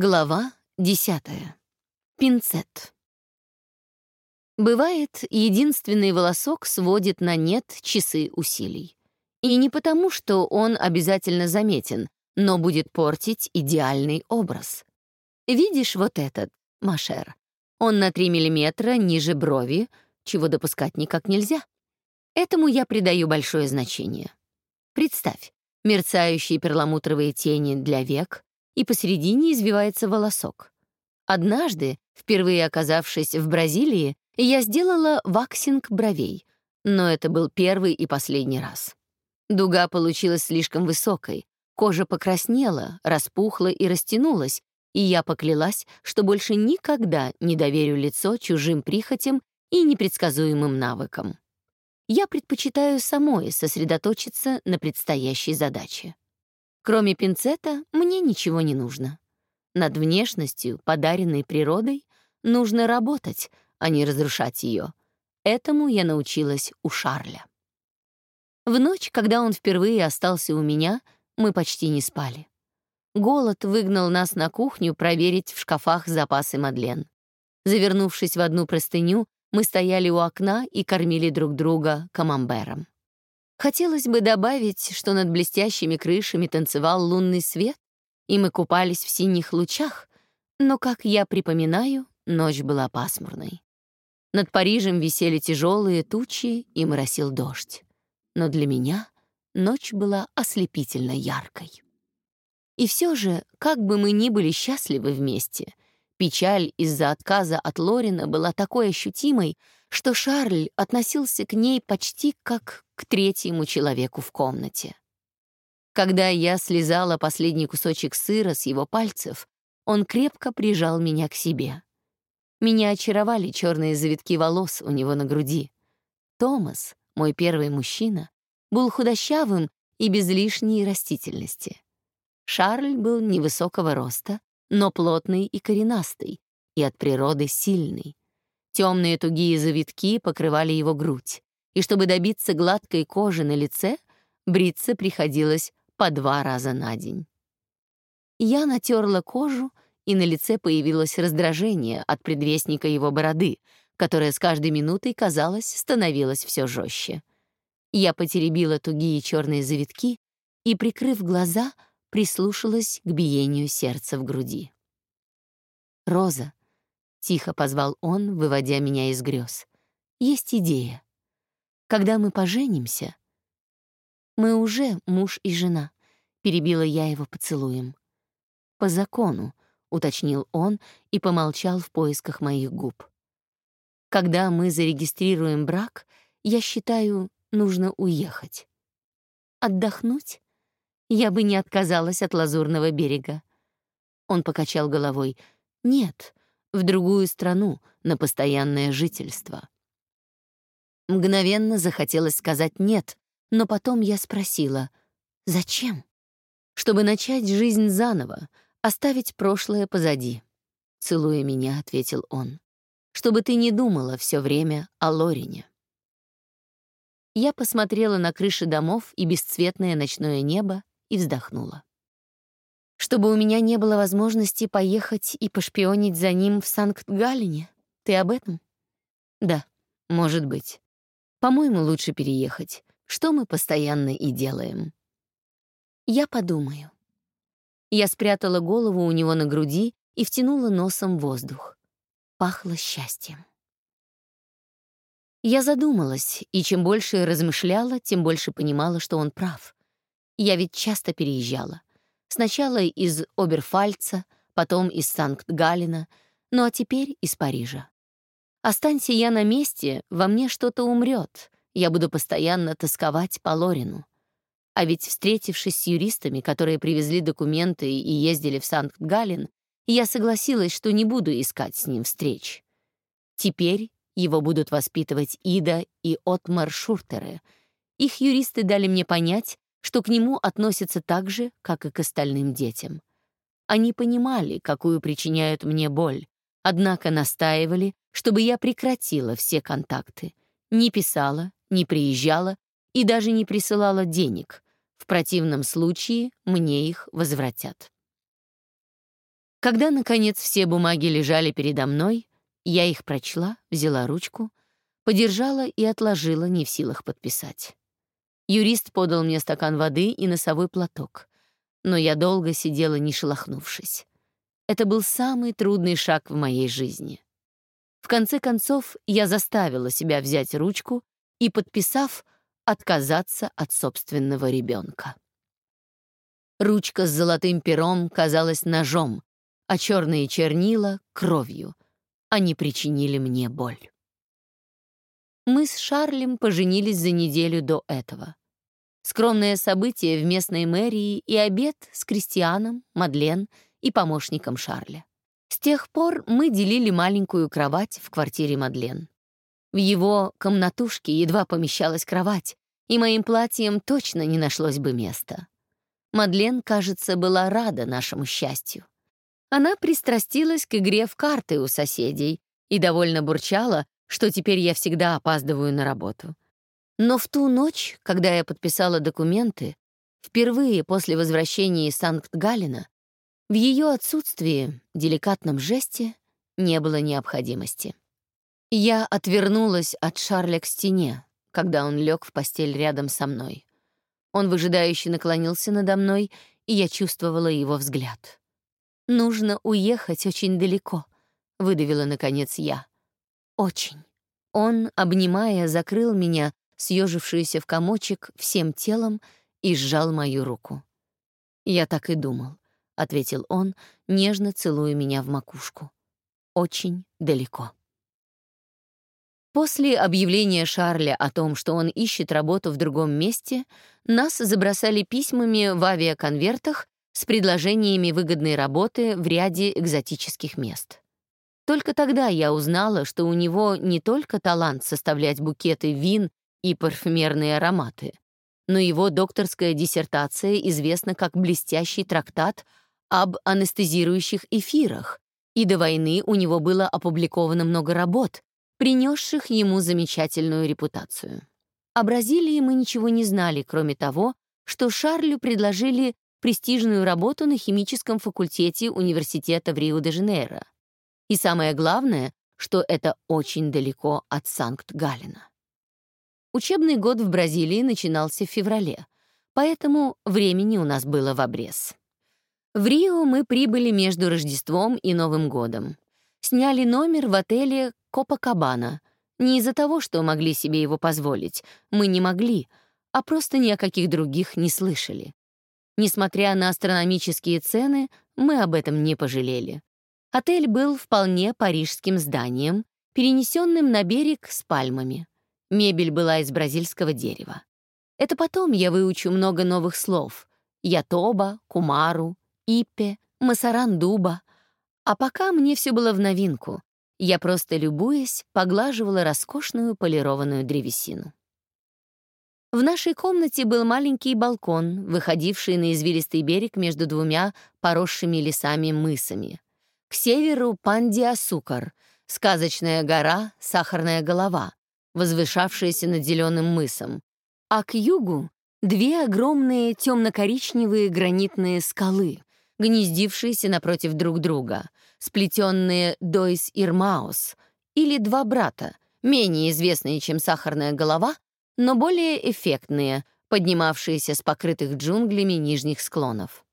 Глава 10. Пинцет. Бывает, единственный волосок сводит на нет часы усилий. И не потому, что он обязательно заметен, но будет портить идеальный образ. Видишь вот этот, Машер? Он на 3 миллиметра ниже брови, чего допускать никак нельзя. Этому я придаю большое значение. Представь, мерцающие перламутровые тени для век — и посередине извивается волосок. Однажды, впервые оказавшись в Бразилии, я сделала ваксинг бровей, но это был первый и последний раз. Дуга получилась слишком высокой, кожа покраснела, распухла и растянулась, и я поклялась, что больше никогда не доверю лицо чужим прихотям и непредсказуемым навыкам. Я предпочитаю самой сосредоточиться на предстоящей задаче. Кроме пинцета, мне ничего не нужно. Над внешностью, подаренной природой, нужно работать, а не разрушать ее. Этому я научилась у Шарля. В ночь, когда он впервые остался у меня, мы почти не спали. Голод выгнал нас на кухню проверить в шкафах запасы Мадлен. Завернувшись в одну простыню, мы стояли у окна и кормили друг друга камамбером. Хотелось бы добавить, что над блестящими крышами танцевал лунный свет, и мы купались в синих лучах, но, как я припоминаю, ночь была пасмурной. Над Парижем висели тяжелые тучи и моросил дождь. Но для меня ночь была ослепительно яркой. И все же, как бы мы ни были счастливы вместе, печаль из-за отказа от Лорина была такой ощутимой, что Шарль относился к ней почти как к третьему человеку в комнате. Когда я слезала последний кусочек сыра с его пальцев, он крепко прижал меня к себе. Меня очаровали черные завитки волос у него на груди. Томас, мой первый мужчина, был худощавым и без лишней растительности. Шарль был невысокого роста, но плотный и коренастый, и от природы сильный. Темные тугие завитки покрывали его грудь, и чтобы добиться гладкой кожи на лице, бриться приходилось по два раза на день. Я натерла кожу, и на лице появилось раздражение от предвестника его бороды, которая с каждой минутой, казалось, становилась все жестче. Я потеребила тугие черные завитки и, прикрыв глаза, прислушалась к биению сердца в груди. «Роза, — тихо позвал он, выводя меня из грез. «Есть идея. Когда мы поженимся...» «Мы уже муж и жена», — перебила я его поцелуем. «По закону», — уточнил он и помолчал в поисках моих губ. «Когда мы зарегистрируем брак, я считаю, нужно уехать. Отдохнуть? Я бы не отказалась от Лазурного берега». Он покачал головой. «Нет, в другую страну на постоянное жительство. Мгновенно захотелось сказать «нет», но потом я спросила «Зачем?» «Чтобы начать жизнь заново, оставить прошлое позади», — целуя меня, ответил он. «Чтобы ты не думала все время о Лорине». Я посмотрела на крыши домов и бесцветное ночное небо и вздохнула чтобы у меня не было возможности поехать и пошпионить за ним в Санкт-Галлене? Ты об этом? Да, может быть. По-моему, лучше переехать, что мы постоянно и делаем. Я подумаю. Я спрятала голову у него на груди и втянула носом воздух. Пахло счастьем. Я задумалась, и чем больше размышляла, тем больше понимала, что он прав. Я ведь часто переезжала. Сначала из Оберфальца, потом из Санкт-Галлена, ну а теперь из Парижа. Останься я на месте, во мне что-то умрет. Я буду постоянно тосковать по Лорину. А ведь, встретившись с юристами, которые привезли документы и ездили в Санкт-Галлен, я согласилась, что не буду искать с ним встреч. Теперь его будут воспитывать Ида и Отмар Шуртеры. Их юристы дали мне понять, что к нему относятся так же, как и к остальным детям. Они понимали, какую причиняют мне боль, однако настаивали, чтобы я прекратила все контакты, не писала, не приезжала и даже не присылала денег. В противном случае мне их возвратят. Когда, наконец, все бумаги лежали передо мной, я их прочла, взяла ручку, подержала и отложила, не в силах подписать. Юрист подал мне стакан воды и носовой платок, но я долго сидела, не шелохнувшись. Это был самый трудный шаг в моей жизни. В конце концов, я заставила себя взять ручку и, подписав, отказаться от собственного ребенка. Ручка с золотым пером казалась ножом, а черные чернила — кровью. Они причинили мне боль. Мы с Шарлем поженились за неделю до этого. Скромное событие в местной мэрии и обед с Кристианом, Мадлен и помощником Шарля. С тех пор мы делили маленькую кровать в квартире Мадлен. В его комнатушке едва помещалась кровать, и моим платьем точно не нашлось бы места. Мадлен, кажется, была рада нашему счастью. Она пристрастилась к игре в карты у соседей и довольно бурчала, что теперь я всегда опаздываю на работу. Но в ту ночь, когда я подписала документы, впервые после возвращения из Санкт-Галлена, в ее отсутствии, деликатном жесте, не было необходимости. Я отвернулась от Шарля к стене, когда он лег в постель рядом со мной. Он выжидающе наклонился надо мной, и я чувствовала его взгляд. «Нужно уехать очень далеко», — выдавила, наконец, я. «Очень». Он, обнимая, закрыл меня, съежившуюся в комочек, всем телом и сжал мою руку. «Я так и думал», — ответил он, нежно целуя меня в макушку. «Очень далеко». После объявления Шарля о том, что он ищет работу в другом месте, нас забросали письмами в авиаконвертах с предложениями выгодной работы в ряде экзотических мест. Только тогда я узнала, что у него не только талант составлять букеты вин и парфюмерные ароматы, но его докторская диссертация известна как блестящий трактат об анестезирующих эфирах, и до войны у него было опубликовано много работ, принесших ему замечательную репутацию. О Бразилии мы ничего не знали, кроме того, что Шарлю предложили престижную работу на химическом факультете университета в Рио-де-Жанейро. И самое главное, что это очень далеко от Санкт-Галлена. Учебный год в Бразилии начинался в феврале, поэтому времени у нас было в обрез. В Рио мы прибыли между Рождеством и Новым годом. Сняли номер в отеле Копакабана. Не из-за того, что могли себе его позволить. Мы не могли, а просто ни о каких других не слышали. Несмотря на астрономические цены, мы об этом не пожалели. Отель был вполне парижским зданием, перенесенным на берег с пальмами. Мебель была из бразильского дерева. Это потом я выучу много новых слов. Ятоба, Кумару, Иппе, Масарандуба. А пока мне все было в новинку. Я просто, любуясь, поглаживала роскошную полированную древесину. В нашей комнате был маленький балкон, выходивший на извилистый берег между двумя поросшими лесами мысами. К северу — Пандиасукар, сказочная гора, сахарная голова, возвышавшаяся над зеленым мысом, а к югу — две огромные темно-коричневые гранитные скалы, гнездившиеся напротив друг друга, сплетенные Дойс Ирмаус, или два брата, менее известные, чем сахарная голова, но более эффектные, поднимавшиеся с покрытых джунглями нижних склонов.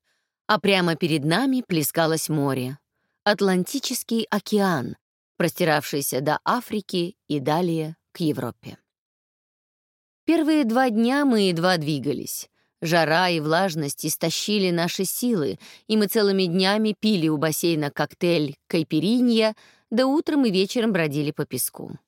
А прямо перед нами плескалось море. Атлантический океан, простиравшийся до Африки и далее к Европе. Первые два дня мы едва двигались. Жара и влажность истощили наши силы, и мы целыми днями пили у бассейна коктейль «Кайперинья», да утром и вечером бродили по песку.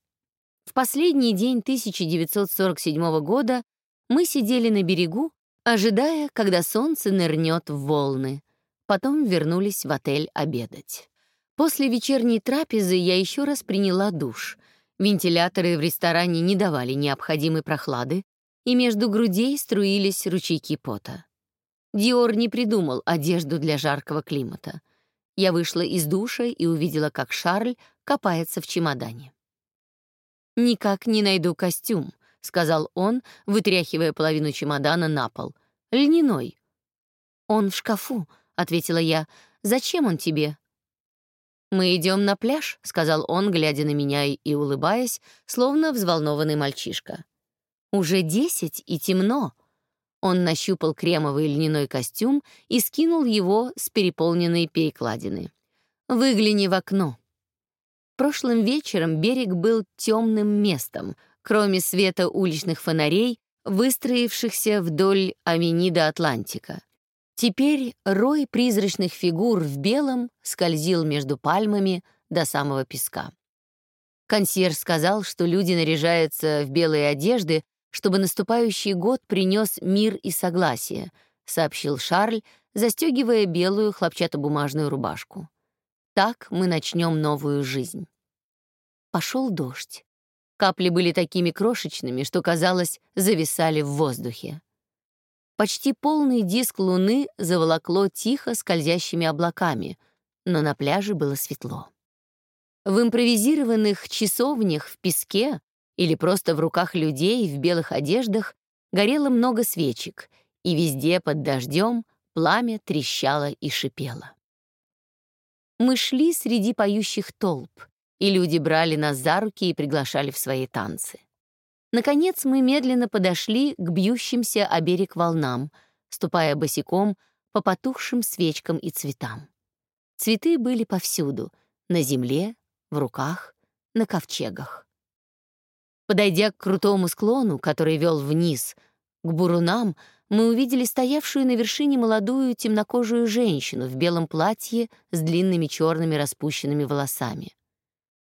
В последний день 1947 года мы сидели на берегу, ожидая, когда солнце нырнет в волны. Потом вернулись в отель обедать. После вечерней трапезы я еще раз приняла душ. Вентиляторы в ресторане не давали необходимой прохлады, и между грудей струились ручейки пота. Диор не придумал одежду для жаркого климата. Я вышла из душа и увидела, как Шарль копается в чемодане. «Никак не найду костюм», — сказал он, вытряхивая половину чемодана на пол. «Льняной». «Он в шкафу», — ответила я. «Зачем он тебе? «Мы идем на пляж», — сказал он, глядя на меня и улыбаясь, словно взволнованный мальчишка. «Уже десять и темно». Он нащупал кремовый льняной костюм и скинул его с переполненной перекладины. «Выгляни в окно». Прошлым вечером берег был темным местом, кроме света уличных фонарей, выстроившихся вдоль авенида Атлантика. Теперь рой призрачных фигур в белом скользил между пальмами до самого песка. Консьерж сказал, что люди наряжаются в белые одежды, чтобы наступающий год принес мир и согласие, сообщил Шарль, застегивая белую хлопчатобумажную рубашку. Так мы начнем новую жизнь. Пошел дождь. Капли были такими крошечными, что, казалось, зависали в воздухе. Почти полный диск луны заволокло тихо скользящими облаками, но на пляже было светло. В импровизированных часовнях в песке или просто в руках людей в белых одеждах горело много свечек, и везде под дождем пламя трещало и шипело. Мы шли среди поющих толп, и люди брали нас за руки и приглашали в свои танцы. Наконец мы медленно подошли к бьющимся о берег волнам, ступая босиком по потухшим свечкам и цветам. Цветы были повсюду — на земле, в руках, на ковчегах. Подойдя к крутому склону, который вел вниз, к бурунам, мы увидели стоявшую на вершине молодую темнокожую женщину в белом платье с длинными черными распущенными волосами.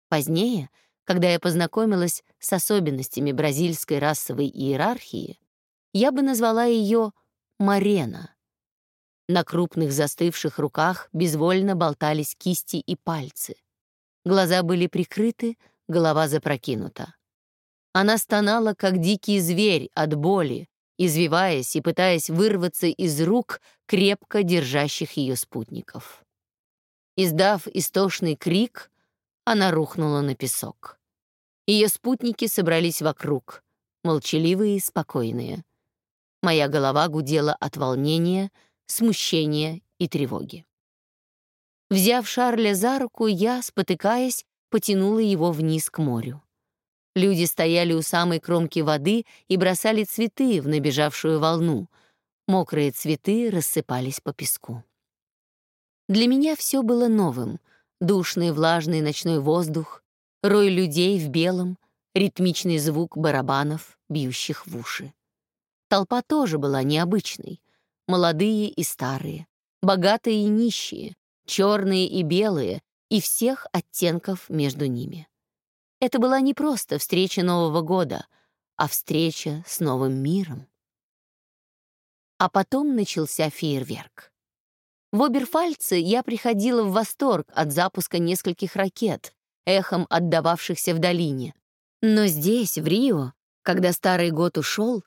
Позднее — когда я познакомилась с особенностями бразильской расовой иерархии, я бы назвала ее Марена. На крупных застывших руках безвольно болтались кисти и пальцы. Глаза были прикрыты, голова запрокинута. Она стонала, как дикий зверь от боли, извиваясь и пытаясь вырваться из рук крепко держащих ее спутников. Издав истошный крик, она рухнула на песок. Ее спутники собрались вокруг, молчаливые и спокойные. Моя голова гудела от волнения, смущения и тревоги. Взяв Шарля за руку, я, спотыкаясь, потянула его вниз к морю. Люди стояли у самой кромки воды и бросали цветы в набежавшую волну. Мокрые цветы рассыпались по песку. Для меня все было новым — Душный влажный ночной воздух, рой людей в белом, ритмичный звук барабанов, бьющих в уши. Толпа тоже была необычной. Молодые и старые, богатые и нищие, черные и белые, и всех оттенков между ними. Это была не просто встреча Нового года, а встреча с новым миром. А потом начался фейерверк. В Оберфальце я приходила в восторг от запуска нескольких ракет, эхом отдававшихся в долине. Но здесь, в Рио, когда старый год ушел,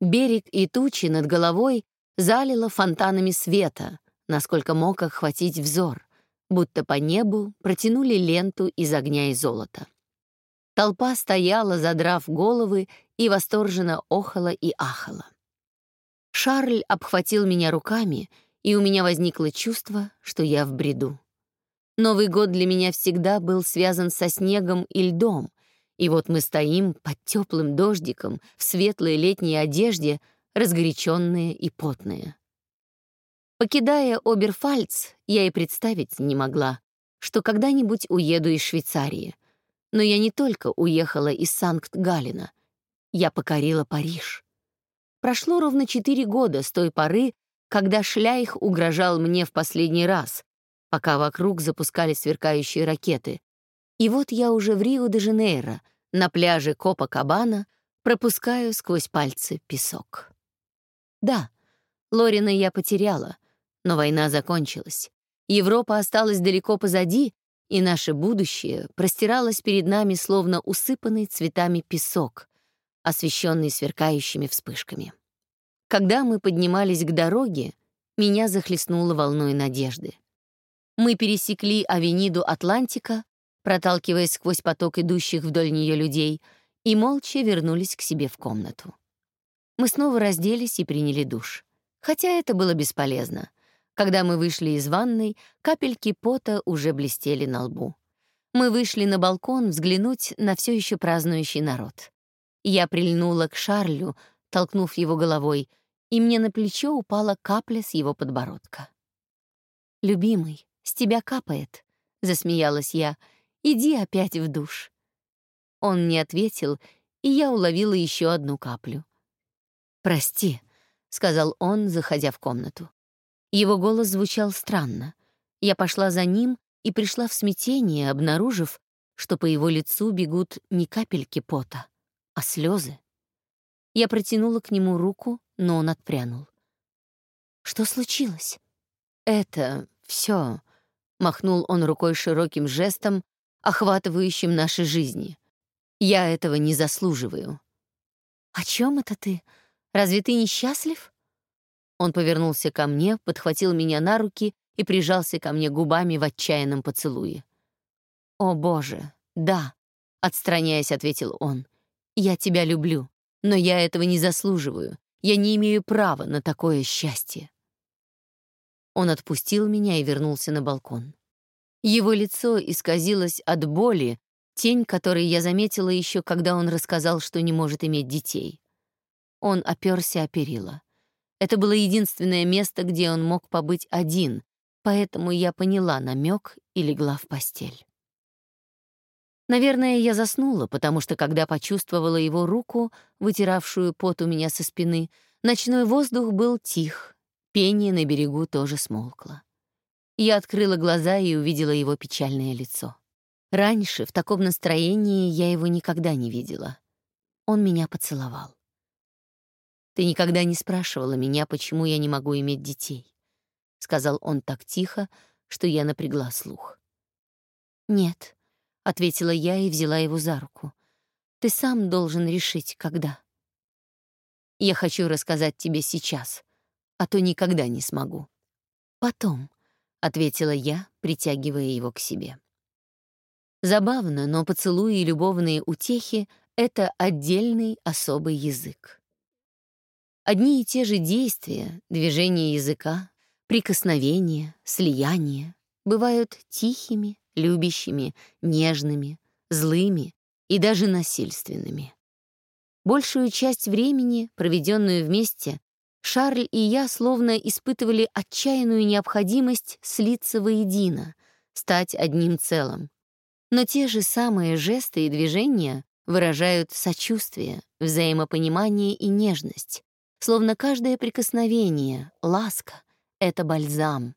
берег и тучи над головой залило фонтанами света, насколько мог охватить взор, будто по небу протянули ленту из огня и золота. Толпа стояла, задрав головы, и восторженно охала и ахала. Шарль обхватил меня руками — и у меня возникло чувство, что я в бреду. Новый год для меня всегда был связан со снегом и льдом, и вот мы стоим под теплым дождиком в светлой летней одежде, разгоряченные и потные. Покидая Оберфальц, я и представить не могла, что когда-нибудь уеду из Швейцарии. Но я не только уехала из Санкт-Галлена, я покорила Париж. Прошло ровно четыре года с той поры, когда Шляйх угрожал мне в последний раз, пока вокруг запускали сверкающие ракеты. И вот я уже в Рио-де-Жанейро, на пляже Копа-Кабана, пропускаю сквозь пальцы песок. Да, Лорина я потеряла, но война закончилась. Европа осталась далеко позади, и наше будущее простиралось перед нами словно усыпанный цветами песок, освещенный сверкающими вспышками. Когда мы поднимались к дороге, меня захлестнуло волной надежды. Мы пересекли авениду Атлантика, проталкиваясь сквозь поток идущих вдоль нее людей, и молча вернулись к себе в комнату. Мы снова разделись и приняли душ. Хотя это было бесполезно. Когда мы вышли из ванной, капельки пота уже блестели на лбу. Мы вышли на балкон взглянуть на все еще празднующий народ. Я прильнула к Шарлю, толкнув его головой, и мне на плечо упала капля с его подбородка. «Любимый, с тебя капает», — засмеялась я. «Иди опять в душ». Он не ответил, и я уловила еще одну каплю. «Прости», — сказал он, заходя в комнату. Его голос звучал странно. Я пошла за ним и пришла в смятение, обнаружив, что по его лицу бегут не капельки пота, а слезы. Я протянула к нему руку, но он отпрянул. «Что случилось?» «Это все», — махнул он рукой широким жестом, охватывающим наши жизни. «Я этого не заслуживаю». «О чем это ты? Разве ты несчастлив?» Он повернулся ко мне, подхватил меня на руки и прижался ко мне губами в отчаянном поцелуе. «О, Боже, да», — отстраняясь, ответил он. «Я тебя люблю, но я этого не заслуживаю. Я не имею права на такое счастье». Он отпустил меня и вернулся на балкон. Его лицо исказилось от боли, тень которой я заметила еще, когда он рассказал, что не может иметь детей. Он оперся о перила. Это было единственное место, где он мог побыть один, поэтому я поняла намек и легла в постель. Наверное, я заснула, потому что, когда почувствовала его руку, вытиравшую пот у меня со спины, ночной воздух был тих, пение на берегу тоже смолкло. Я открыла глаза и увидела его печальное лицо. Раньше в таком настроении я его никогда не видела. Он меня поцеловал. Ты никогда не спрашивала меня, почему я не могу иметь детей, сказал он так тихо, что я напрягла слух. Нет, ответила я и взяла его за руку. Ты сам должен решить, когда. Я хочу рассказать тебе сейчас, а то никогда не смогу. Потом, ответила я, притягивая его к себе. Забавно, но поцелуи и любовные утехи — это отдельный особый язык. Одни и те же действия, движение языка, прикосновения, слияние бывают тихими, любящими, нежными, злыми и даже насильственными. Большую часть времени, проведенную вместе, Шарль и я словно испытывали отчаянную необходимость слиться воедино, стать одним целым. Но те же самые жесты и движения выражают сочувствие, взаимопонимание и нежность, Словно каждое прикосновение, ласка — это бальзам,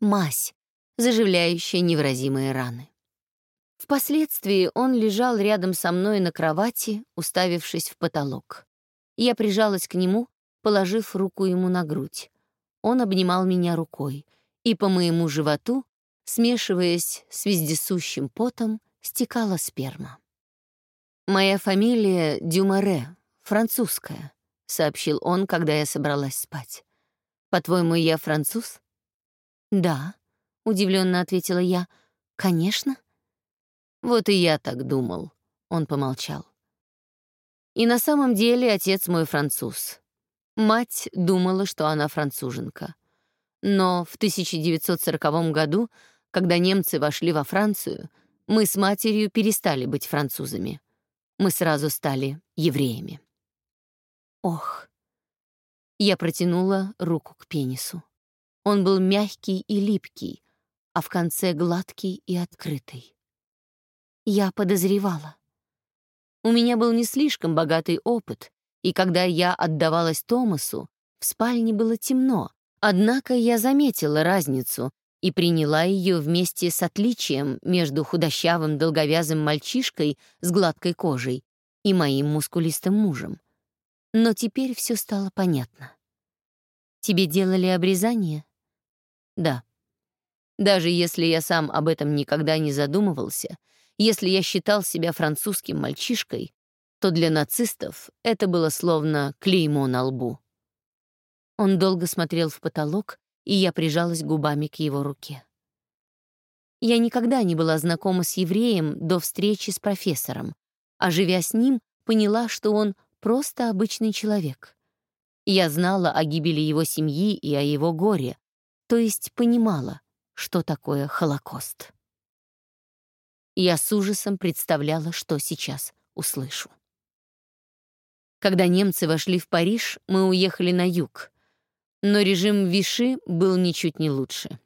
мазь, заживляющая невыразимые раны. Впоследствии он лежал рядом со мной на кровати, уставившись в потолок. Я прижалась к нему, положив руку ему на грудь. Он обнимал меня рукой, и по моему животу, смешиваясь с вездесущим потом, стекала сперма. Моя фамилия Дюмаре, французская сообщил он, когда я собралась спать. По-твоему, я француз? Да, удивленно ответила я. Конечно. Вот и я так думал, он помолчал. И на самом деле отец мой француз. Мать думала, что она француженка. Но в 1940 году, когда немцы вошли во Францию, мы с матерью перестали быть французами. Мы сразу стали евреями. Ох. Я протянула руку к пенису. Он был мягкий и липкий, а в конце гладкий и открытый. Я подозревала. У меня был не слишком богатый опыт, и когда я отдавалась Томасу, в спальне было темно, однако я заметила разницу и приняла ее вместе с отличием между худощавым долговязым мальчишкой с гладкой кожей и моим мускулистым мужем. Но теперь все стало понятно. Тебе делали обрезание? Да. Даже если я сам об этом никогда не задумывался, если я считал себя французским мальчишкой, то для нацистов это было словно клеймо на лбу. Он долго смотрел в потолок, и я прижалась губами к его руке. Я никогда не была знакома с евреем до встречи с профессором, а живя с ним, поняла, что он просто обычный человек. Я знала о гибели его семьи и о его горе, то есть понимала, что такое Холокост. Я с ужасом представляла, что сейчас услышу. Когда немцы вошли в Париж, мы уехали на юг, но режим Виши был ничуть не лучше.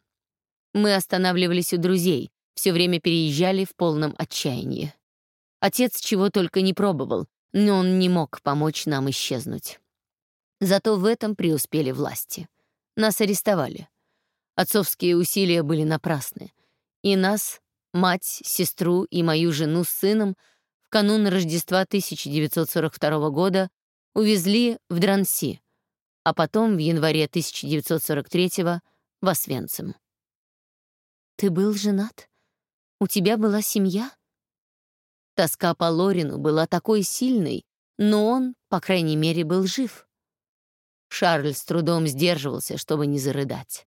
Мы останавливались у друзей, все время переезжали в полном отчаянии. Отец чего только не пробовал, но он не мог помочь нам исчезнуть. Зато в этом преуспели власти. Нас арестовали. Отцовские усилия были напрасны. И нас, мать, сестру и мою жену с сыном в канун Рождества 1942 года увезли в Дранси, а потом в январе 1943 в Освенцим. «Ты был женат? У тебя была семья?» Тоска по Лорину была такой сильной, но он, по крайней мере, был жив. Шарль с трудом сдерживался, чтобы не зарыдать.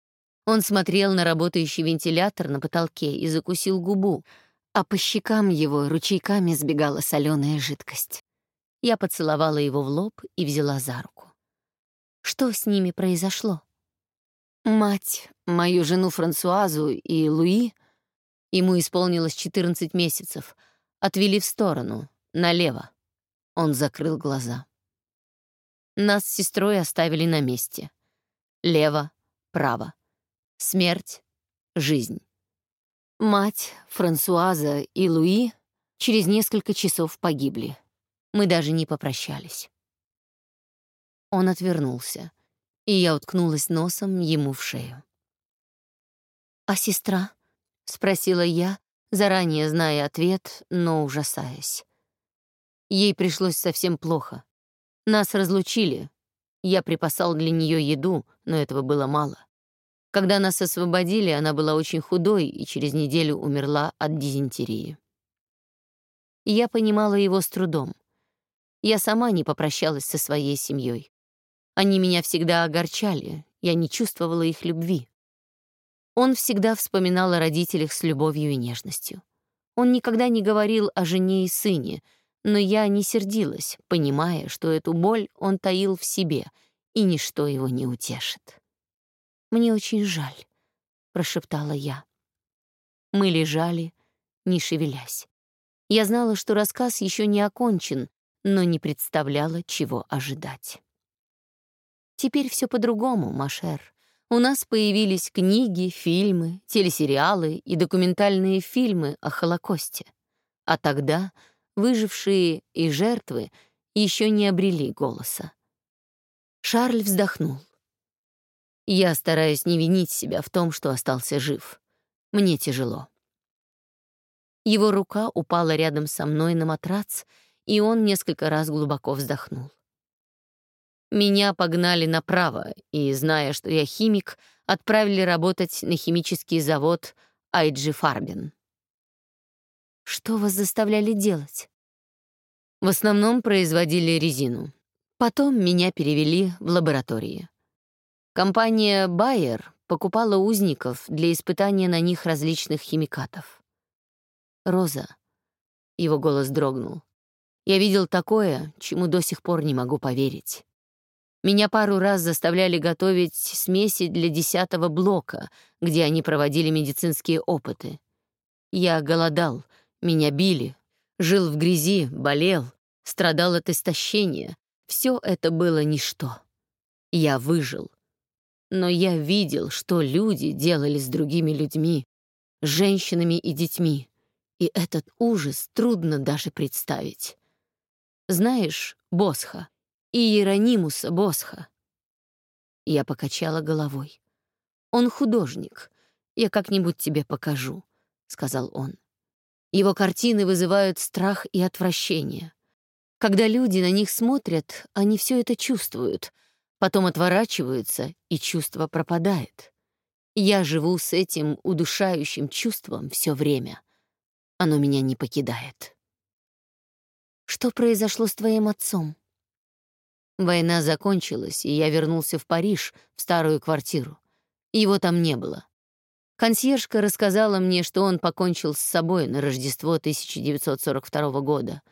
Он смотрел на работающий вентилятор на потолке и закусил губу, а по щекам его ручейками сбегала соленая жидкость. Я поцеловала его в лоб и взяла за руку. Что с ними произошло? Мать, мою жену Франсуазу и Луи, ему исполнилось 14 месяцев — Отвели в сторону, налево. Он закрыл глаза. Нас с сестрой оставили на месте. Лево, право. Смерть, жизнь. Мать, Франсуаза и Луи через несколько часов погибли. Мы даже не попрощались. Он отвернулся, и я уткнулась носом ему в шею. «А сестра?» — спросила я, заранее зная ответ, но ужасаясь. Ей пришлось совсем плохо. Нас разлучили. Я припасал для нее еду, но этого было мало. Когда нас освободили, она была очень худой и через неделю умерла от дизентерии. я понимала его с трудом. Я сама не попрощалась со своей семьей. Они меня всегда огорчали, я не чувствовала их любви. Он всегда вспоминал о родителях с любовью и нежностью. Он никогда не говорил о жене и сыне, но я не сердилась, понимая, что эту боль он таил в себе, и ничто его не утешит. «Мне очень жаль», — прошептала я. Мы лежали, не шевелясь. Я знала, что рассказ еще не окончен, но не представляла, чего ожидать. «Теперь все по-другому, Машер», у нас появились книги, фильмы, телесериалы и документальные фильмы о Холокосте. А тогда выжившие и жертвы еще не обрели голоса. Шарль вздохнул. Я стараюсь не винить себя в том, что остался жив. Мне тяжело. Его рука упала рядом со мной на матрац, и он несколько раз глубоко вздохнул. Меня погнали направо, и, зная, что я химик, отправили работать на химический завод Айджи Фарбин. Что вас заставляли делать? В основном производили резину. Потом меня перевели в лаборатории. Компания Bayer покупала узников для испытания на них различных химикатов. «Роза», — его голос дрогнул, — «я видел такое, чему до сих пор не могу поверить. Меня пару раз заставляли готовить смеси для десятого блока, где они проводили медицинские опыты. Я голодал, меня били, жил в грязи, болел, страдал от истощения. Все это было ничто. Я выжил. Но я видел, что люди делали с другими людьми, женщинами и детьми, и этот ужас трудно даже представить. Знаешь, Босха, Иеронимуса Босха. Я покачала головой. «Он художник. Я как-нибудь тебе покажу», — сказал он. Его картины вызывают страх и отвращение. Когда люди на них смотрят, они все это чувствуют, потом отворачиваются, и чувство пропадает. Я живу с этим удушающим чувством все время. Оно меня не покидает. «Что произошло с твоим отцом?» Война закончилась, и я вернулся в Париж, в старую квартиру. Его там не было. Консьержка рассказала мне, что он покончил с собой на Рождество 1942 года,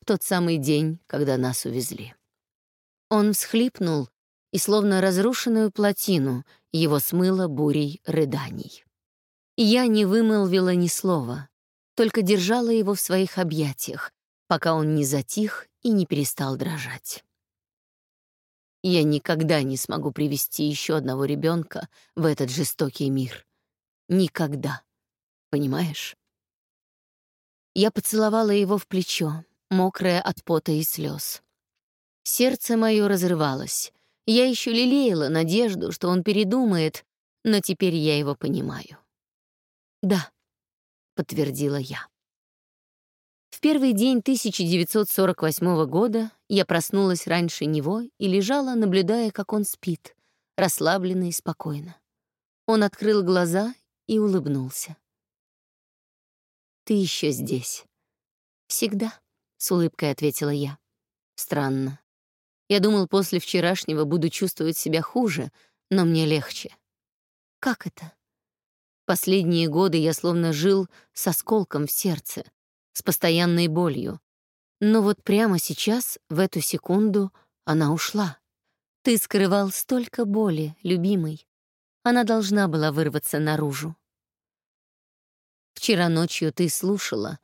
в тот самый день, когда нас увезли. Он всхлипнул и, словно разрушенную плотину, его смыло бурей рыданий. Я не вымолвила ни слова, только держала его в своих объятиях, пока он не затих и не перестал дрожать. Я никогда не смогу привести еще одного ребенка в этот жестокий мир. Никогда. Понимаешь? Я поцеловала его в плечо, мокрое от пота и слез. Сердце мое разрывалось. Я еще лелеяла надежду, что он передумает, но теперь я его понимаю. «Да», — подтвердила я. В первый день 1948 года я проснулась раньше него и лежала, наблюдая, как он спит, расслабленно и спокойно. Он открыл глаза и улыбнулся. «Ты еще здесь?» «Всегда», — с улыбкой ответила я. «Странно. Я думал, после вчерашнего буду чувствовать себя хуже, но мне легче». «Как это?» Последние годы я словно жил с осколком в сердце, с постоянной болью. Но вот прямо сейчас, в эту секунду, она ушла. Ты скрывал столько боли, любимый. Она должна была вырваться наружу. Вчера ночью ты слушала.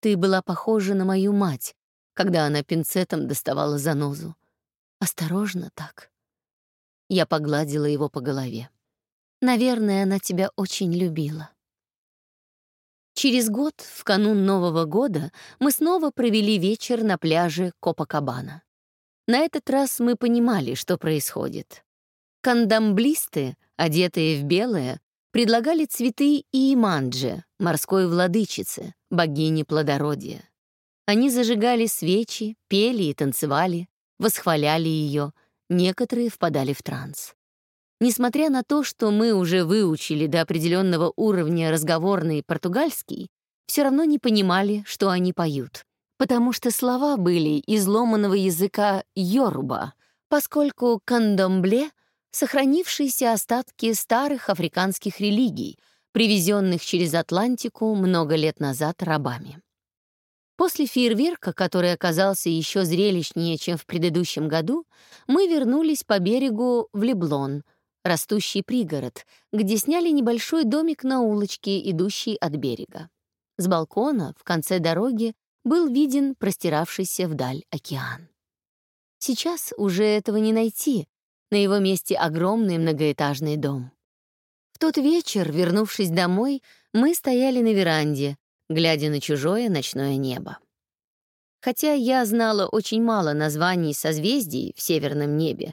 Ты была похожа на мою мать, когда она пинцетом доставала занозу. Осторожно так. Я погладила его по голове. Наверное, она тебя очень любила. Через год, в канун Нового года, мы снова провели вечер на пляже Копакабана. На этот раз мы понимали, что происходит. Кандамблисты, одетые в белое, предлагали цветы и имандже, морской владычице, богине плодородия. Они зажигали свечи, пели и танцевали, восхваляли ее, некоторые впадали в транс. Несмотря на то, что мы уже выучили до определенного уровня разговорный португальский, все равно не понимали, что они поют, потому что слова были из ломаного языка йоруба, поскольку кандомбле — сохранившиеся остатки старых африканских религий, привезенных через Атлантику много лет назад рабами. После фейерверка, который оказался еще зрелищнее, чем в предыдущем году, мы вернулись по берегу в Леблон — растущий пригород, где сняли небольшой домик на улочке, идущей от берега. С балкона в конце дороги был виден простиравшийся вдаль океан. Сейчас уже этого не найти, на его месте огромный многоэтажный дом. В тот вечер, вернувшись домой, мы стояли на веранде, глядя на чужое ночное небо. Хотя я знала очень мало названий созвездий в северном небе,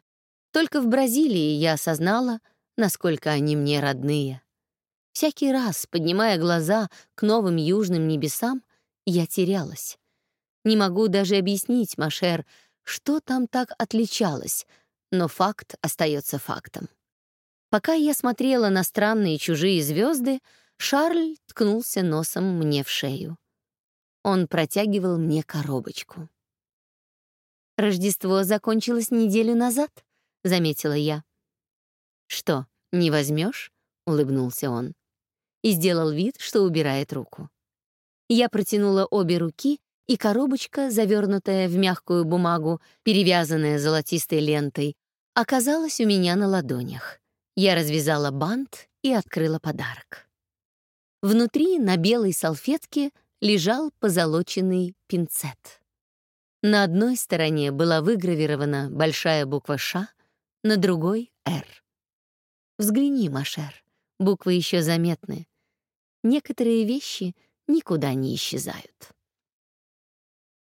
только в Бразилии я осознала, насколько они мне родные. Всякий раз, поднимая глаза к новым южным небесам, я терялась. Не могу даже объяснить, Машер, что там так отличалось, но факт остается фактом. Пока я смотрела на странные чужие звезды, Шарль ткнулся носом мне в шею. Он протягивал мне коробочку. Рождество закончилось неделю назад, — заметила я. «Что, не возьмешь? улыбнулся он. И сделал вид, что убирает руку. Я протянула обе руки, и коробочка, завернутая в мягкую бумагу, перевязанная золотистой лентой, оказалась у меня на ладонях. Я развязала бант и открыла подарок. Внутри на белой салфетке лежал позолоченный пинцет. На одной стороне была выгравирована большая буква «Ш», на другой — «Р». Взгляни, Машер, буквы еще заметны. Некоторые вещи никуда не исчезают.